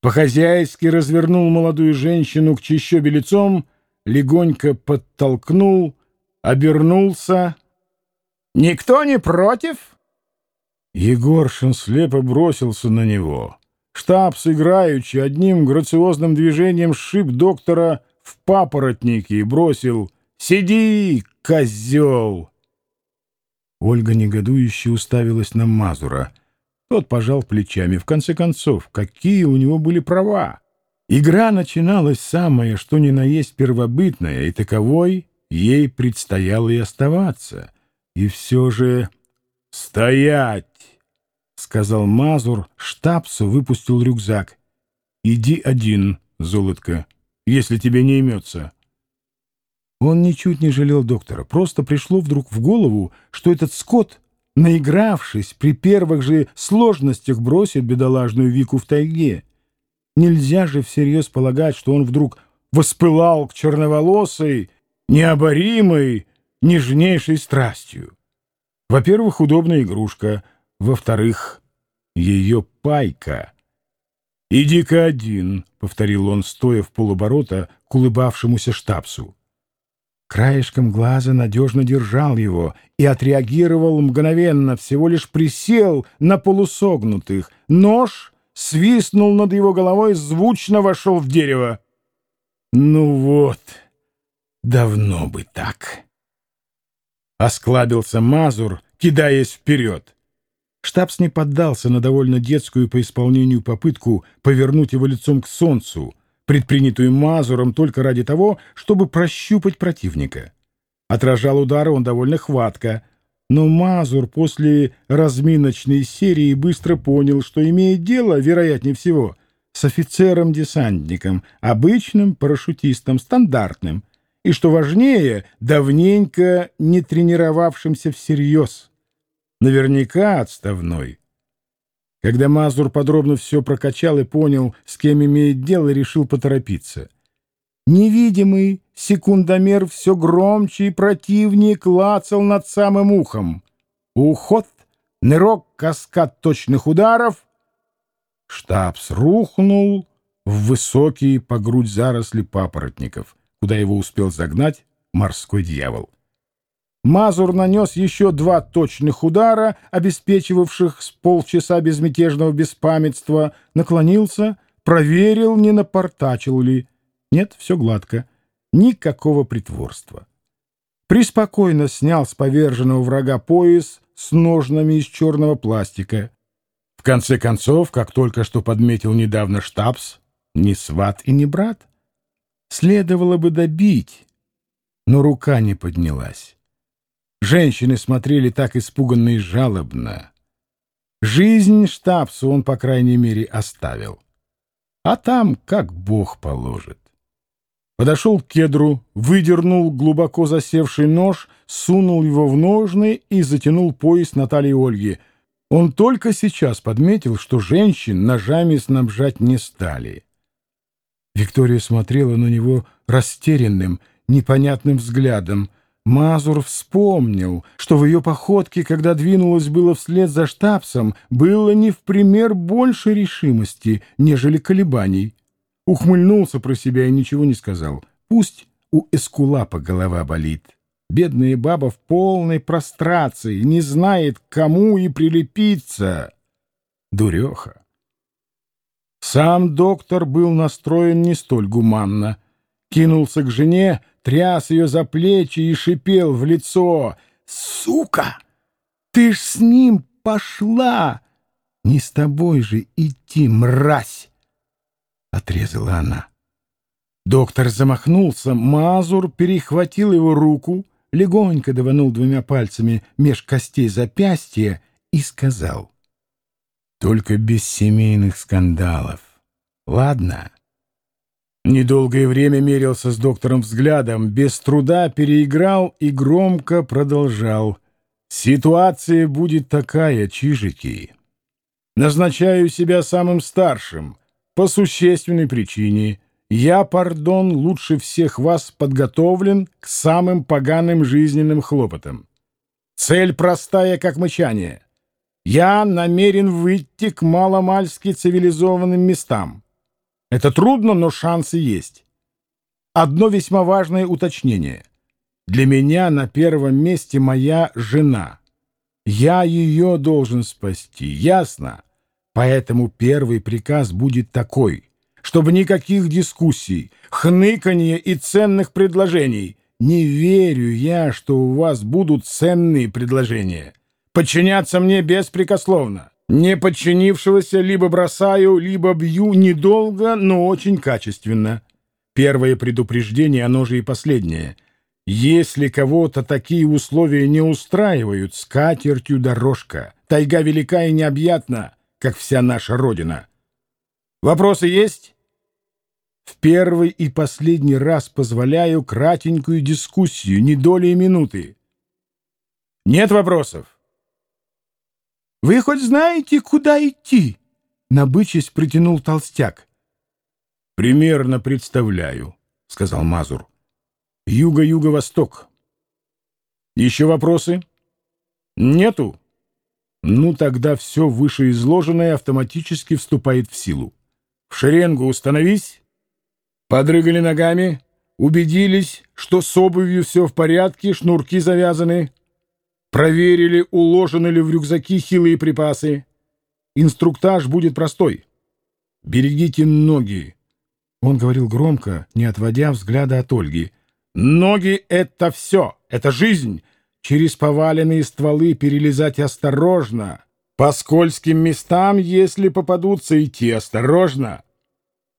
По-хозяйски развернул молодую женщину к чищобе лицом, легонько подтолкнул, обернулся. «Никто не против?» Егоршин слепо бросился на него. Штаб, сыграючи, одним грациозным движением сшиб доктора в папоротники и бросил «Сиди, козел!» Ольга негодующе уставилась на Мазура. Тот пожал плечами. В конце концов, какие у него были права? Игра начиналась самая, что ни на есть первобытная, и таковой ей предстояло и оставаться. И все же... «Стоять!» — сказал Мазур. Штабсу выпустил рюкзак. «Иди один, золотко, если тебе не имется». Он ничуть не жалел доктора. Просто пришло вдруг в голову, что этот скот, наигравшись, при первых же сложностях бросит бедолажную Вику в тайге. Нельзя же всерьез полагать, что он вдруг воспылал к черноволосой, необоримой, нежнейшей страстью. Во-первых, удобная игрушка. Во-вторых, ее пайка. «Иди-ка один», — повторил он, стоя в полоборота к улыбавшемуся штабсу. Краешком глаза надежно держал его и отреагировал мгновенно, всего лишь присел на полусогнутых. Нож свистнул над его головой, звучно вошел в дерево. «Ну вот, давно бы так!» Осклабился Мазур, кидаясь вперед. Штабс не поддался на довольно детскую по исполнению попытку повернуть его лицом к солнцу, предпринятую Мазуром только ради того, чтобы прощупать противника. Отражал удары он довольно хватко, но Мазур после разминочной серии быстро понял, что имеет дело, вероятнее всего, с офицером-десантником, обычным парашютистом, стандартным, и, что важнее, давненько не тренировавшимся всерьез. Наверняка отставной. Когда Мазур подробно все прокачал и понял, с кем имеет дело, решил поторопиться. Невидимый секундомер все громче и противнее клацал над самым ухом. Уход, нырок, каскад точных ударов. Штабс рухнул в высокие по грудь заросли папоротников, куда его успел загнать морской дьявол. Мазур нанес еще два точных удара, обеспечивавших с полчаса безмятежного беспамятства, наклонился, проверил, не напортачил ли. Нет, все гладко. Никакого притворства. Приспокойно снял с поверженного врага пояс с ножнами из черного пластика. В конце концов, как только что подметил недавно штабс, не сват и не брат. Следовало бы добить, но рука не поднялась. Женщины смотрели так испуганно и жалобно. Жизнь штабсу он, по крайней мере, оставил. А там как бог положит. Подошел к кедру, выдернул глубоко засевший нож, сунул его в ножны и затянул пояс Натальи Ольги. Он только сейчас подметил, что женщин ножами снабжать не стали. Виктория смотрела на него растерянным, непонятным взглядом — Мазур вспомнил, что в ее походке, когда двинулась было вслед за штабсом, было не в пример больше решимости, нежели колебаний. Ухмыльнулся про себя и ничего не сказал. Пусть у Эскулапа голова болит. Бедная баба в полной прострации, не знает, к кому и прилепиться. Дуреха. Сам доктор был настроен не столь гуманно. Кинулся к жене, тряс ее за плечи и шипел в лицо. «Сука! Ты ж с ним пошла! Не с тобой же идти, мразь!» Отрезала она. Доктор замахнулся, Мазур перехватил его руку, легонько даванул двумя пальцами меж костей запястья и сказал. «Только без семейных скандалов. Ладно?» Недолгое время мерился с доктором взглядом, без труда переиграл и громко продолжал. «Ситуация будет такая, чижики. Назначаю себя самым старшим, по существенной причине. Я, пардон, лучше всех вас подготовлен к самым поганым жизненным хлопотам. Цель простая, как мычание. Я намерен выйти к маломальски цивилизованным местам». Это трудно, но шансы есть. Одно весьма важное уточнение. Для меня на первом месте моя жена. Я ее должен спасти, ясно? Поэтому первый приказ будет такой, чтобы никаких дискуссий, хныканья и ценных предложений. Не верю я, что у вас будут ценные предложения. Подчиняться мне беспрекословно. Не подчинившегося либо бросаю, либо бью недолго, но очень качественно. Первое предупреждение, оно же и последнее. Если кого-то такие условия не устраивают, с катертью дорожка. Тайга велика и необъятна, как вся наша Родина. Вопросы есть? В первый и последний раз позволяю кратенькую дискуссию, не доли минуты. Нет вопросов? Вы хоть знаете, куда идти? Набычись притянул толстяк. Примерно представляю, сказал Мазур. Юго-юго-восток. Еще вопросы? Нету? Ну, тогда все вышеизложенное автоматически вступает в силу. В шеренгу установись. Подрыгали ногами, убедились, что с обувью все в порядке, шнурки завязаны. Проверили, уложены ли в рюкзаки хилые припасы. Инструктаж будет простой. Берегите ноги. Он говорил громко, не отводя взгляда от Ольги. Ноги — это все, это жизнь. Через поваленные стволы перелезать осторожно. По скользким местам, если попадутся, идти осторожно.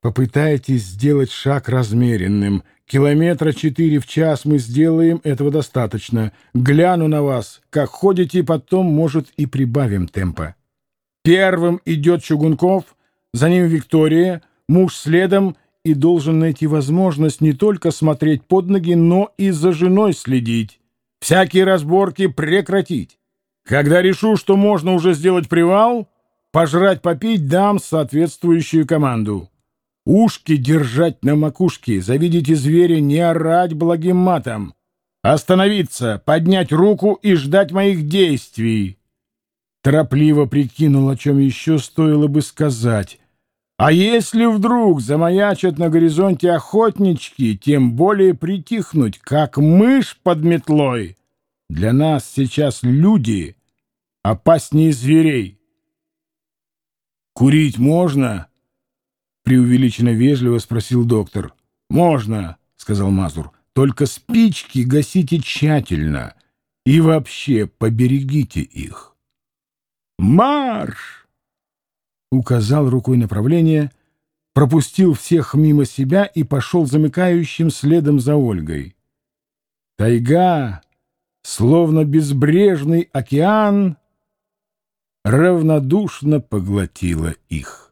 Попытайтесь сделать шаг размеренным — Километра четыре в час мы сделаем, этого достаточно. Гляну на вас, как ходите, потом, может, и прибавим темпа. Первым идет Чугунков, за ним Виктория, муж следом и должен найти возможность не только смотреть под ноги, но и за женой следить. Всякие разборки прекратить. Когда решу, что можно уже сделать привал, пожрать попить, дам соответствующую команду. Ушки держать на макушке, завидите зверя, не орать благим матом. Остановиться, поднять руку и ждать моих действий. Торопливо прикинул, о чем еще стоило бы сказать. А если вдруг замаячат на горизонте охотнички, тем более притихнуть, как мышь под метлой. Для нас сейчас люди опаснее зверей. Курить можно? Преувеличенно вежливо спросил доктор. «Можно», — сказал Мазур, — «только спички гасите тщательно и вообще поберегите их». «Марш!» — указал рукой направление, пропустил всех мимо себя и пошел замыкающим следом за Ольгой. Тайга, словно безбрежный океан, равнодушно поглотила их.